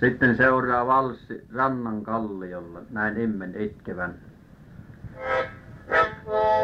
Sitten seuraa valssi Rannan kalliolla, näin immen itkevän. Thank you.